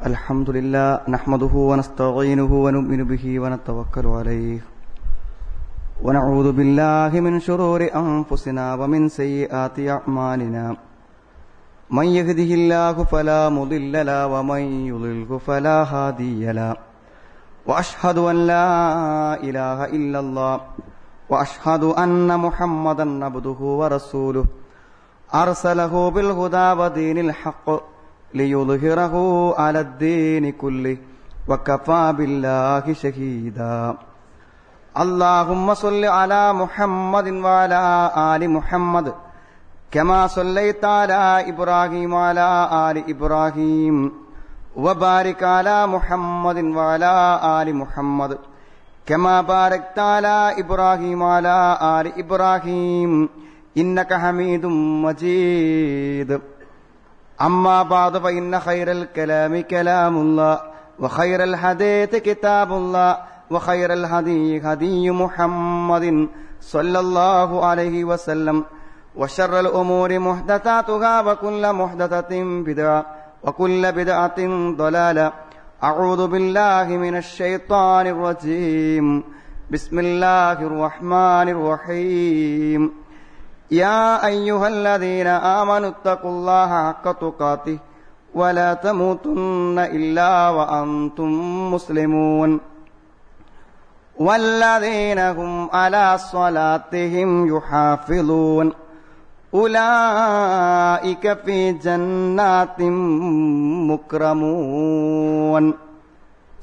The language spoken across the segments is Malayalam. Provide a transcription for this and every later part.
الحمد لله نحمده ونستعينه ونؤمن به ونتوكل عليه ونعوذ بالله من شرور أنفسنا ومن سيئات أعمالنا من يهده الله فلا مضل له ومن يضلله فلا هادي له وأشهد أن لا إله إلا الله وأشهد أن محمدا عبده ورسوله أرسله بالهدى ودين الحق ليظهره على الدين كله وكفى بالله شهيدا. اللهم صل على محمد وعلى آل محمد كما صليت على إبراهيم وعلى آل إبراهيم وبارك على محمد وعلى آل محمد كما باركت على إبراهيم وعلى آل إبراهيم إنك حميد مجيد. أما بعد فإن خير الكلام كلام الله وخير الحديث كتاب الله وخير الهدي هدي محمد صلى الله عليه وسلم وشر الأمور محدثاتها وكل محدثة بدعة وكل بدعة ضلالة. أعوذ بالله من الشيطان الرجيم. بسم الله الرحمن الرحيم. يا أيها الذين آمنوا اتقوا الله حق تقاته ولا تموتن إلا وأنتم مسلمون والذين هم على صلاتهم يحافظون أولئك في جنات മുക്രമൂൻ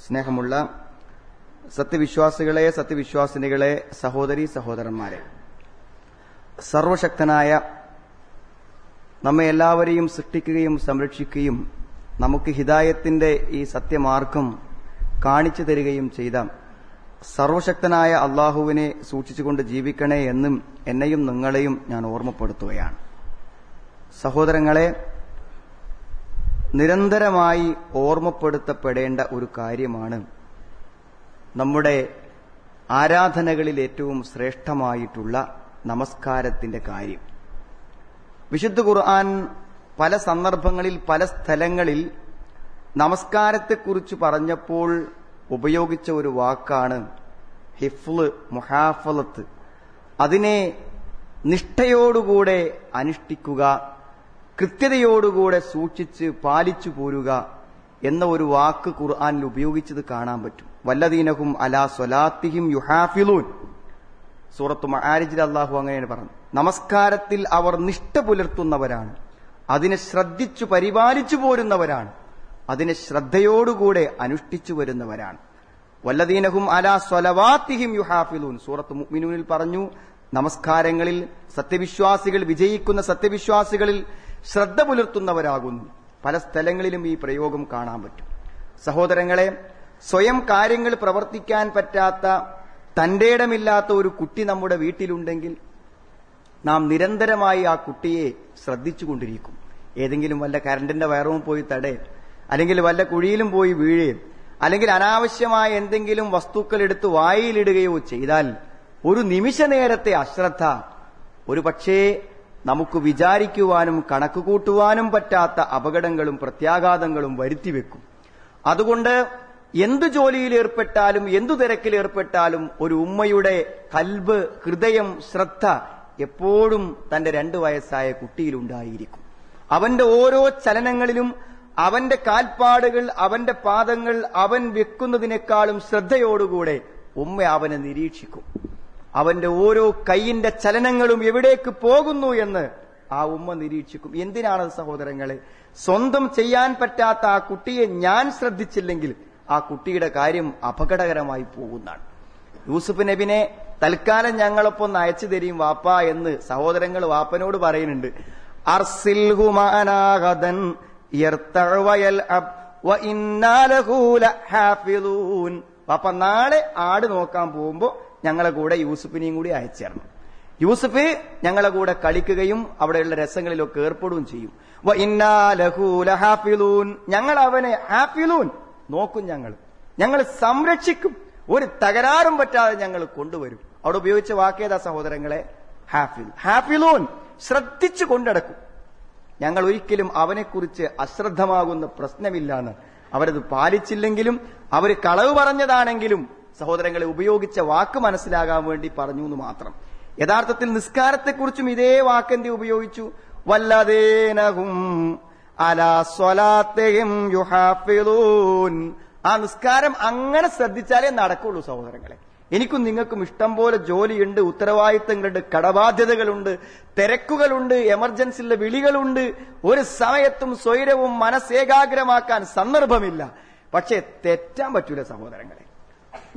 സ്നേഹമുള്ള സത്യവിശ്വാസികളെ സത്യവിശ്വാസിനികളെ സഹോദരി സഹോദരന്മാരെ സർവശക്തനായ നമ്മെ എല്ലാവരെയും സൃഷ്ടിക്കുകയും സംരക്ഷിക്കുകയും നമുക്ക് ഹിതായത്തിന്റെ ഈ സത്യമാർഗം കാണിച്ചു തരികയും ചെയ്ത സർവശക്തനായ അള്ളാഹുവിനെ സൂക്ഷിച്ചുകൊണ്ട് ജീവിക്കണേ എന്നും എന്നെയും നിങ്ങളെയും ഞാൻ ഓർമ്മപ്പെടുത്തുകയാണ്. സഹോദരങ്ങളെ നിരന്തരമായി ഓർമ്മപ്പെടുത്തപ്പെടേണ്ട ഒരു കാര്യമാണ് നമ്മുടെ ആരാധനകളിൽ ഏറ്റവും ശ്രേഷ്ഠമായിട്ടുള്ള നമസ്കാരത്തിന്റെ കാര്യം. വിശുദ്ധ ഖുർആൻ പല സന്ദർഭങ്ങളിൽ പല സ്ഥലങ്ങളിൽ നമസ്കാരത്തെക്കുറിച്ച് പറഞ്ഞപ്പോൾ ഉപയോഗിച്ച ഒരു വാക്കാണ് ഹിഫ്ല് മുഹാഫലത്ത്. അതിനെ നിഷ്ഠയോടുകൂടെ അനുഷ്ഠിക്കുക കൃത്യതയോടുകൂടെ സൂക്ഷിച്ച് പാലിച്ചു പോരുക എന്ന ഒരു വാക്ക് ഖുർആാനിൽ ഉപയോഗിച്ചത് കാണാൻ പറ്റും. വല്ലദീനഹും അലാ സ്വലാത്തിഹിം യുഹാഫിലൂൻ. സൂറത്ത് മഹാരിജിൽ അള്ളാഹു അങ്ങനെയാണ് പറഞ്ഞത്. നമസ്കാരത്തിൽ അവർ നിഷ്ഠ പുലർത്തുന്നവരാണ്. അതിനെ ശ്രദ്ധിച്ചു പരിപാലിച്ചു പോരുന്നവരാണ്. അതിനെ ശ്രദ്ധയോടുകൂടെ അനുഷ്ഠിച്ചു വരുന്നവരാണ്. വല്ലദീനഹും അലാ സ്വലവാത്തിഹിം യുഹാഫിലൂൻ. സൂറത്ത് മുഅ്മിനൂനിൽ പറഞ്ഞു നമസ്കാരങ്ങളിൽ സത്യവിശ്വാസികൾ വിജയിക്കുന്ന സത്യവിശ്വാസികളിൽ ശ്രദ്ധ പുലർത്തുന്നവരാകുന്നു. പല സ്ഥലങ്ങളിലും ഈ പ്രയോഗം കാണാൻ പറ്റും. സഹോദരങ്ങളെ സ്വയം കാര്യങ്ങൾ പ്രവർത്തിക്കാൻ പറ്റാത്ത തന്റേടമില്ലാത്ത ഒരു കുട്ടി നമ്മുടെ വീട്ടിലുണ്ടെങ്കിൽ നാം നിരന്തരമായി ആ കുട്ടിയെ ശ്രദ്ധിച്ചുകൊണ്ടിരിക്കും. ഏതെങ്കിലും വല്ല കരണ്ടിന്റെ വയറും പോയി തടേ അല്ലെങ്കിൽ വല്ല കുഴിയിലും പോയി വീഴേ അല്ലെങ്കിൽ അനാവശ്യമായ എന്തെങ്കിലും വസ്തുക്കൾ എടുത്ത് വായിലിടുകയോ ചെയ്താൽ ഒരു നിമിഷ നേരത്തെ അശ്രദ്ധ ഒരു പക്ഷേ നമുക്ക് വിചാരിക്കുവാനും കണക്കുകൂട്ടുവാനും പറ്റാത്ത അപകടങ്ങളും പ്രത്യാഘാതങ്ങളും വരുത്തിവെക്കും. അതുകൊണ്ട് എന്തു ജോലിയിലേർപ്പെട്ടാലും എന്തു തിരക്കിലേർപ്പെട്ടാലും ഒരു ഉമ്മയുടെ കൽബ് ഹൃദയം ശ്രദ്ധ എപ്പോഴും തന്റെ രണ്ടു വയസ്സായ കുട്ടിയിലുണ്ടായിരിക്കും. അവന്റെ ഓരോ ചലനങ്ങളിലും അവന്റെ കാൽപ്പാടുകൾ അവന്റെ പാദങ്ങൾ അവൻ വെക്കുന്നതിനേക്കാളും ശ്രദ്ധയോടുകൂടെ ഉമ്മ അവനെ നിരീക്ഷിക്കും. അവന്റെ ഓരോ കൈയിന്റെ ചലനങ്ങളും എവിടേക്ക് പോകുന്നു എന്ന് ആ ഉമ്മ നിരീക്ഷിക്കും. എന്തിനാണ് സഹോദരങ്ങളെ? സ്വന്തം ചെയ്യാൻ പറ്റാത്ത ആ കുട്ടിയെ ഞാൻ ശ്രദ്ധിച്ചില്ലെങ്കിൽ ആ കുട്ടിയുടെ കാര്യം അപകടകരമായി പോകുന്നതാണ്. യൂസുഫ് നബിനെ തൽക്കാലം ഞങ്ങളൊപ്പം അയച്ചു തരും വാപ്പ എന്ന് സഹോദരങ്ങൾ വാപ്പനോട് പറയുന്നുണ്ട്. വാപ്പ നാളെ ആട് നോക്കാൻ പോകുമ്പോ ഞങ്ങളെ കൂടെ യൂസുഫിനെയും കൂടി അയച്ചേർന്നു യൂസുഫ് ഞങ്ങളെ കൂടെ കളിക്കുകയും അവിടെയുള്ള രസങ്ങളിലൊക്കെ ഏർപ്പെടുകയും ചെയ്യും. ഞങ്ങൾ അവനെ ഹാഫിലൂൻ. നോക്കും ഞങ്ങൾ ഞങ്ങൾ സംരക്ഷിക്കും. ഒരു തകരാറും പറ്റാതെ ഞങ്ങൾ കൊണ്ടുവരും. അവിടെ ഉപയോഗിച്ച വാക്കേതാ സഹോദരങ്ങളെ? ഹാഫിൽ. ഹാഫിലൂൻ. ശ്രദ്ധിച്ചു കൊണ്ടടക്കും. ഞങ്ങൾ ഒരിക്കലും അവനെക്കുറിച്ച് അശ്രദ്ധമാകുന്ന പ്രശ്നമില്ലാന്ന് അവരത് പാലിച്ചില്ലെങ്കിലും അവർ കളവ് പറഞ്ഞതാണെങ്കിലും സഹോദരങ്ങളെ ഉപയോഗിച്ച വാക്ക് മനസ്സിലാകാൻ വേണ്ടി പറഞ്ഞു എന്ന് മാത്രം. യഥാർത്ഥത്തിൽ നിസ്കാരത്തെക്കുറിച്ചും ഇതേ വാക്കെന്തി ഉപയോഗിച്ചു. വല്ലതേനഹും അലാ സ്വലാത്തേയും യുഹാഫിദൂൻ. ആ നിസ്കാരം അങ്ങനെ ശ്രദ്ധിച്ചാലേ നടക്കുള്ളൂ സഹോദരങ്ങളെ. എനിക്കും നിങ്ങൾക്കും ഇഷ്ടം പോലെ ജോലിയുണ്ട് ഉത്തരവാദിത്തങ്ങളുണ്ട് കടബാധ്യതകളുണ്ട് തിരക്കുകളുണ്ട് എമർജൻസിയിലെ വിളികളുണ്ട്. ഒരു സമയത്തും സ്വൈരവും മനസ്സേകാഗ്രമാക്കാൻ സന്ദർഭമില്ല. പക്ഷേ തെറ്റാൻ പറ്റൂല സഹോദരങ്ങളെ.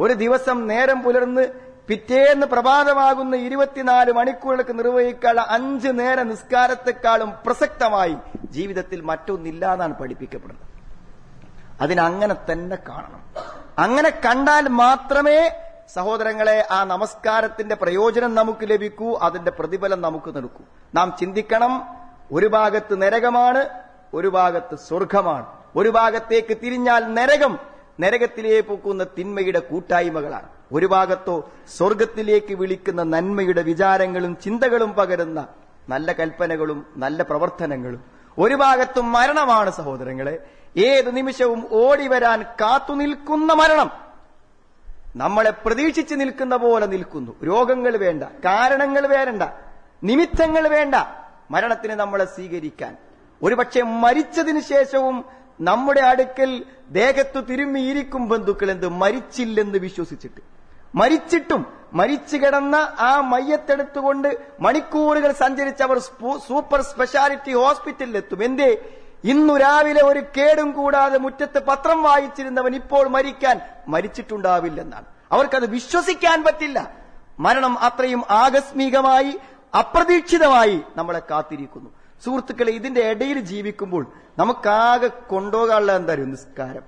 ഒരു ദിവസം നേരം പുലർന്ന് പിറ്റേന്ന് പ്രഭാതമാകുന്ന ഇരുപത്തിനാല് മണിക്കൂറുകൾക്ക് നിർവഹിക്കാനുള്ള അഞ്ച് നേര നിസ്കാരത്തെക്കാളും പ്രസക്തമായി ജീവിതത്തിൽ മറ്റൊന്നില്ല എന്നാണ് പഠിപ്പിക്കപ്പെടുന്നത്. അതിനങ്ങനെ തന്നെ കാണണം. അങ്ങനെ കണ്ടാൽ മാത്രമേ സഹോദരങ്ങളെ ആ നമസ്കാരത്തിന്റെ പ്രയോജനം നമുക്ക് ലഭിക്കൂ അതിന്റെ പ്രതിഫലം നമുക്ക് നൽകൂ. നാം ചിന്തിക്കണം ഒരു ഭാഗത്ത് നരകമാണ് ഒരു ഭാഗത്ത് സ്വർഗമാണ്. ഒരു ഭാഗത്തേക്ക് തിരിഞ്ഞാൽ നരകം നരകത്തിലേക്ക് പൊക്കുന്ന തിന്മയുടെ കൂട്ടായ്മകളാണ്. ഒരു ഭാഗത്തോ സ്വർഗത്തിലേക്ക് വിളിക്കുന്ന നന്മയുടെ വിചാരങ്ങളും ചിന്തകളും പകരുന്ന നല്ല കൽപ്പനകളും നല്ല പ്രവർത്തനങ്ങളും. ഒരു ഭാഗത്തും മരണമാണ് സഹോദരങ്ങളെ. ഏത് നിമിഷവും ഓടി വരാൻ കാത്തു നിൽക്കുന്ന മരണം. നമ്മളെ പ്രതീക്ഷിച്ച് നിൽക്കുന്ന പോലെ നിൽക്കുന്നു. രോഗങ്ങൾ വേണ്ട കാരണങ്ങൾ വേണ്ട നിമിത്തങ്ങൾ വേണ്ട മരണത്തിന് നമ്മളെ സ്വീകരിക്കാൻ. ഒരുപക്ഷെ മരിച്ചതിന് ശേഷവും നമ്മുടെ അടുക്കൽ ദേഹത്ത് തിരുമ്മിയിരിക്കും ബന്ധുക്കൾ എന്ത്? മരിച്ചില്ലെന്ന് വിശ്വസിച്ചിട്ട്. മരിച്ചിട്ടും മരിച്ചു കിടന്ന ആ മയ്യത്തെടുത്തുകൊണ്ട് മണിക്കൂറുകൾ സഞ്ചരിച്ച് അവർ സൂപ്പർ സ്പെഷ്യാലിറ്റി ഹോസ്പിറ്റലിൽ എത്തും എന്തേ? ഇന്നു രാവിലെ ഒരു കേടും കൂടാതെ മുറ്റത്ത് പത്രം വായിച്ചിരുന്നവൻ ഇപ്പോൾ മരിക്കാൻ മരിച്ചിട്ടുണ്ടാവില്ലെന്നാണ്. അവർക്കത് വിശ്വസിക്കാൻ പറ്റില്ല. മരണം അത്രയും ആകസ്മികമായി അപ്രതീക്ഷിതമായി നമ്മളെ കാത്തിരിക്കുന്നു. സുഹൃത്തുക്കളെ ഇതിന്റെ ഇടയിൽ ജീവിക്കുമ്പോൾ നമുക്കാകെ കൊണ്ടുപോകാനുള്ള എന്താ അറിയോ നിസ്കാരം.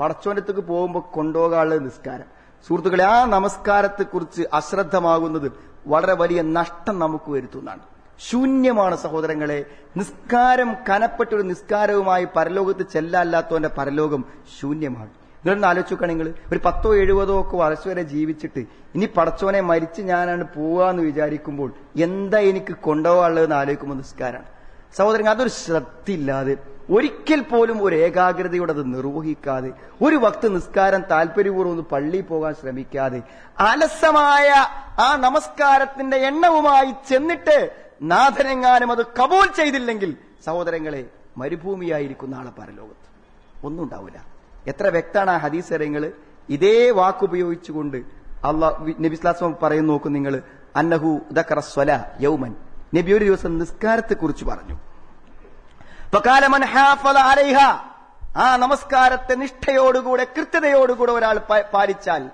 പടച്ചോനത്തേക്ക് പോകുമ്പോൾ കൊണ്ടുപോകാനുള്ള നിസ്കാരം. സുഹൃത്തുക്കളെ ആ നമസ്കാരത്തെക്കുറിച്ച് അശ്രദ്ധമാകുന്നത് വളരെ വലിയ നഷ്ടം നമുക്ക് വരുത്തുന്നതാണ്. ശൂന്യമാണ് സഹോദരങ്ങളെ നിസ്കാരം കനപ്പെട്ടൊരു നിസ്കാരവുമായി പരലോകത്ത് ചെല്ലല്ലാത്തവന്റെ പരലോകം ശൂന്യമാണ്. നിങ്ങളൊന്ന് ആലോചിക്കുക നിങ്ങൾ ഒരു പത്തോ എഴുപതോ ഒക്കെ വർഷം വരെ ജീവിച്ചിട്ട് ഇനി പടച്ചോനെ മരിച്ച് ഞാനാണ് പോവാന്ന് വിചാരിക്കുമ്പോൾ എന്താ എനിക്ക് കൊണ്ടുപോകാനുള്ളതെന്ന് ആലോചിക്കുമ്പോൾ നിസ്കാരമാണ്. സഹോദരൻ അതൊരു ശ്രദ്ധയില്ലാതെ ഒരിക്കൽ പോലും ഒരു ഏകാഗ്രതയോടെ അത് നിർവഹിക്കാതെ ഒരു വക്ത് നിസ്കാരം താല്പര്യപൂർവം ഒന്ന് പള്ളിയിൽ പോകാൻ ശ്രമിക്കാതെ അലസമായ ആ നമസ്കാരത്തിന്റെ എണ്ണവുമായി ചെന്നിട്ട് നാഥനെങ്ങാനും അത് കബൂൽ ചെയ്തില്ലെങ്കിൽ സഹോദരങ്ങളെ മരുഭൂമിയായിരിക്കുന്ന ആളെ പരലോകത്ത്. ഒന്നും ഉണ്ടാവില്ല. എത്ര വ്യക്താണ് ആ ഹദീസ് ഇറങ്ങൾ ഇതേ വാക്കുപയോഗിച്ചുകൊണ്ട് അള്ളാഹ് നബിസ്ലാസ്മ പറയുന്നു നോക്കും നിങ്ങൾ അന്നഹു ദക്കറ സ്വല യൗമൻ. നബി ഒരു ദിവസം നിസ്കാരത്തെ കുറിച്ച് പറഞ്ഞു ആ നമസ്കാരത്തെ നിഷ്ഠയോടുകൂടെ കൃത്യതയോടുകൂടെ ഒരാൾ പാലിച്ചാൽ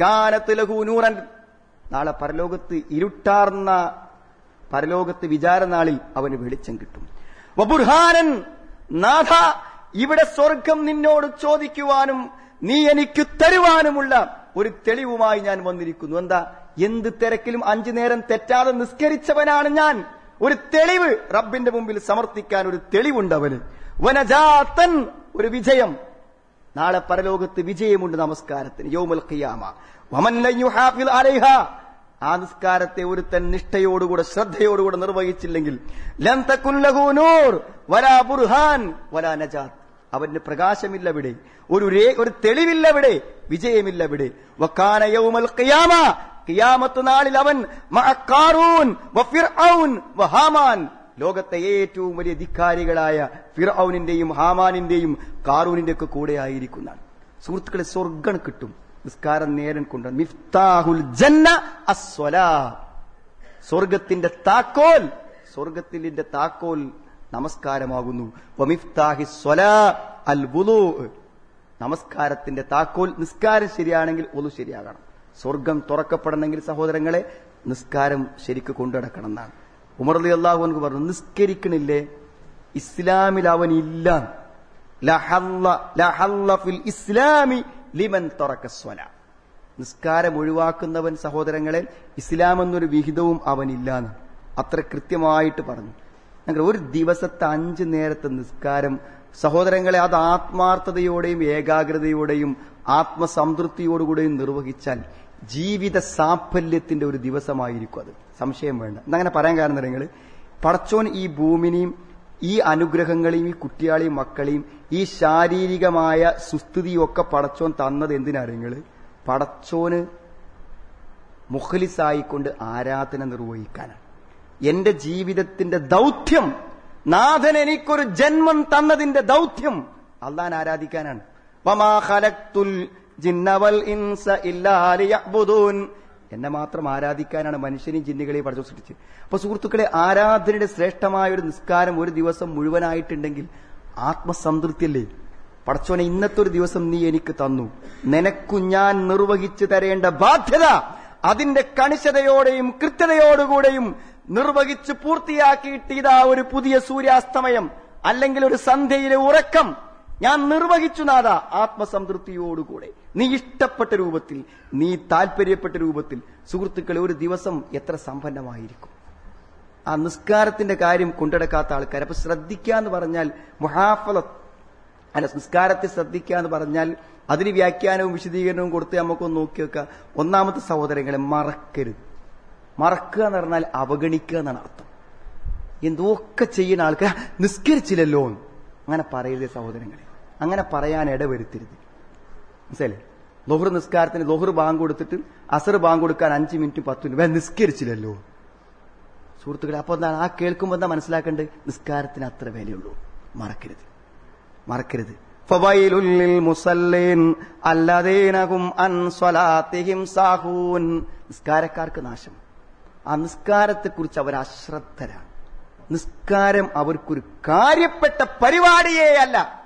കാനത്ത് ലഹു നൂറൻ. നാളെ പരലോകത്ത് ഇരുട്ടാർന്ന പരലോകത്ത് വിചാരനാളിൽ അവന് വെളിച്ചം കിട്ടും. വബുർഹാനൻ നാഥ ഇവിടെ സ്വർഗം നിന്നോട് ചോദിക്കുവാനും നീ എനിക്ക് തരുവാനുമുള്ള ഒരു തെളിവുമായി ഞാൻ വന്നിരിക്കുന്നു. എന്താ? എന്ത് തിരക്കിലും അഞ്ചു നേരം തെറ്റാതെ നിസ്കരിച്ചവനാണ് ഞാൻ. ഒരു തെളിവ് റബ്ബിന്റെ മുമ്പിൽ സമർപ്പിക്കാൻ ഒരു തെളിവുണ്ട് അവന്. വനജാത്തൻ ഒരു വിജയം. നാളെ പരലോകത്ത് വിജയമുണ്ട് നമസ്കാരത്തിന്. യോമുൽ ഖിയാമ. ആ നിസ്കാരത്തെ ഒരുത്തൻ നിഷ്ഠയോടുകൂടെ ശ്രദ്ധയോടുകൂടെ നിർവഹിച്ചില്ലെങ്കിൽ അവന് പ്രകാശമില്ലവിടെ ഒരു തെളിവില്ലവിടെ വിജയമില്ലവിടെ യൗമൽ ഖിയാമ. ഖിയാമത്ത് നാളിൽ അവൻ ഹാമാൻ. ലോകത്തെ ഏറ്റവും വലിയ ധിക്കാരികളായ ഫിർഔനിന്റെയും ഹാമാനിന്റെയും കാറൂനിന്റെ ഒക്കെ കൂടെ ആയിരിക്കുന്നതാണ്. സുഹൃത്തുക്കളെ സ്വർഗം കിട്ടും. നിസ്കാരം നേരം കൊണ്ട് മിഫ്താഹുൽ ജന്ന അസ്വല. സ്വർഗത്തിന്റെ താക്കോൽ സ്വർഗത്തിന്റെ താക്കോൽ നമസ്കാരമാകുന്നു. നമസ്കാരത്തിന്റെ താക്കോൽ നിസ്കാരം ശരിയാണെങ്കിൽ ഒന്നു ശരിയാകണം. സ്വർഗം തുറക്കപ്പെടണമെങ്കിൽ സഹോദരങ്ങളെ നിസ്കാരം ശരിക്ക് കൊണ്ടുനടക്കണം എന്നാണ് ഉമർ അലി അള്ളാഹു എനിക്ക് പറഞ്ഞു നിസ്കരിക്കണില്ലേ? ഇസ്ലാമിൽ അവൻ ഇല്ല. ഇസ്ലാമി ലിമൻ തുറക്ക സ്വല. നിസ്കാരം ഒഴിവാക്കുന്നവൻ സഹോദരങ്ങളെ ഇസ്ലാം എന്നൊരു വിഹിതവും അവനില്ലാന്ന് അത്ര കൃത്യമായിട്ട് പറഞ്ഞു. അങ്ങനെ ഒരു ദിവസത്തെ അഞ്ച് നേരത്തെ നിസ്കാരം സഹോദരങ്ങളെ അത് ആത്മാർത്ഥതയോടെയും ഏകാഗ്രതയോടെയും ആത്മസംതൃപ്തിയോടുകൂടെയും നിർവഹിച്ചാൽ ജീവിത സാഫല്യത്തിന്റെ ഒരു ദിവസമായിരിക്കും അത്. സംശയം വേണ്ട. എന്നങ്ങനെ പറയാൻ കാരണം നിങ്ങൾ പടച്ചോൻ ഈ ഭൂമിനെയും ഈ അനുഗ്രഹങ്ങളെയും ഈ കുട്ടിയാളെയും മക്കളെയും ഈ ശാരീരികമായ സുസ്ഥിതിയും ഒക്കെ പടച്ചോൻ തന്നത് എന്തിനറിയങ്ങൾ പടച്ചോന് മുഖലിസായിക്കൊണ്ട് ആരാധന നിർവഹിക്കാനാണ്. എന്റെ ജീവിതത്തിന്റെ ദൗത്യം നാഥൻ എനിക്കൊരു ജന്മം തന്നതിന്റെ ദൗത്യം അള്ളാൻ ആരാധിക്കാനാണ്. വമാ ഖലഖ്തുൽ ജിന്ന വൽ ഇൻസ ഇല്ലാ ലിയഅ്ബുദൂൻ. എന്നെ മാത്രം ആരാധിക്കാനാണ് മനുഷ്യനെയും ജിന്നുകളെയും പഠിച്ചു സൃഷ്ടിച്ച് അപ്പൊ സുഹൃത്തുക്കളെ ആരാധനയുടെ ശ്രേഷ്ഠമായ ഒരു നിസ്കാരം ഒരു ദിവസം മുഴുവനായിട്ടുണ്ടെങ്കിൽ ആത്മസംതൃപ്തിയല്ലേ? പടച്ചോനെ ഇന്നത്തെ ഒരു ദിവസം നീ എനിക്ക് തന്നു. നിനക്കു ഞാൻ നിർവഹിച്ചു തരേണ്ട ബാധ്യത അതിന്റെ കണിശതയോടെയും കൃത്യതയോടുകൂടെയും നിർവഹിച്ച് പൂർത്തിയാക്കിയിട്ട് ഇതാ ഒരു പുതിയ സൂര്യാസ്തമയം അല്ലെങ്കിൽ ഒരു സന്ധ്യയിലെ ഉറക്കം. ഞാൻ നിർവഹിച്ചു നാഥ ആത്മസംതൃപ്തിയോടുകൂടെ. നീ ഇഷ്ടപ്പെട്ട രൂപത്തിൽ നീ താല്പര്യപ്പെട്ട രൂപത്തിൽ സുഹൃത്തുക്കളെ ഒരു ദിവസം എത്ര സമ്പന്നമായിരിക്കും. ആ നിസ്കാരത്തിന്റെ കാര്യം കൊണ്ടെടുക്കാത്ത ആൾക്കാർ അപ്പൊ ശ്രദ്ധിക്കുക എന്ന് പറഞ്ഞാൽ മുഹാഫലത്ത് അല്ല സംസ്കാരത്തെ ശ്രദ്ധിക്കുക എന്ന് പറഞ്ഞാൽ അതിന് വ്യാഖ്യാനവും വിശദീകരണവും കൊടുത്ത് നമുക്കൊന്ന് നോക്കി വെക്കുക ഒന്നാമത്തെ സഹോദരങ്ങളെ മറക്കരുത്. മറക്കുക എന്ന് പറഞ്ഞാൽ അവഗണിക്കുക എന്നാണ് അർത്ഥം. എന്തൊക്കെ ചെയ്യുന്ന ആൾക്കാർ നിസ്കരിച്ചില്ലല്ലോ. അങ്ങനെ പറയരുത് സഹോദരങ്ങളെ. അങ്ങനെ പറയാൻ ഇടവരുത്തരുത്. മനസ്സിലേ ലൊഹർ നിസ്കാരത്തിന് ലൊഹർ ബാങ്ക് കൊടുത്തിട്ട് അസർ ബാങ്ക് കൊടുക്കാൻ അഞ്ച് മിനിറ്റ് പത്ത് മിനിറ്റ്. വേറെ നിസ്കരിച്ചില്ലല്ലോ. സുഹൃത്തുക്കളെ അപ്പൊ എന്താണ്? ആ കേൾക്കുമ്പോൾ എന്താ മനസ്സിലാക്കേണ്ടത്? നിസ്കാരത്തിന് അത്ര വിലയുള്ളൂ. മറക്കരുത്. മറക്കരുത്. നിസ്കാരക്കാർക്ക് നാശം. ആ നിസ്കാരത്തെക്കുറിച്ച് അവർ അശ്രദ്ധരാണ്. നിസ്കാരം അവർക്കൊരു കാര്യപ്പെട്ട പരിപാടിയേ അല്ല.